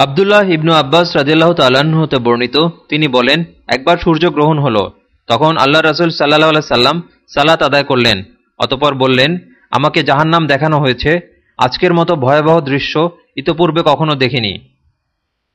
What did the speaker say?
আবদুল্লাহ ইবনু আব্বাস রাজিয়াল্লাহ তাল্লাহ্ন হতে বর্ণিত, তিনি বলেন, একবার সূর্য গ্রহণ হল, তখন আল্লাহ রাসুল সাল্লাহ সাল্লাম সালাত আদায় করলেন। অতপর বললেন, আমাকে জাহান্নাম দেখানো হয়েছে, আজকের মতো ভয়াবহ দৃশ্য ইতপূর্বে কখনো দেখিনি।